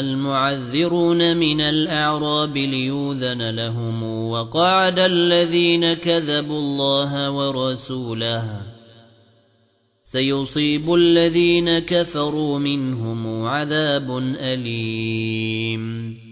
الْمُعَذِّرُونَ مِنَ الْأَعْرَابِ لِيُؤْذَنَ لَهُمْ وَقَعَدَ الَّذِينَ كَذَبُوا اللَّهَ وَرَسُولَهُ. سَيُصِيبُ الَّذِينَ كَفَرُوا مِنْهُمْ عَذَابٌ أَلِيمٌ.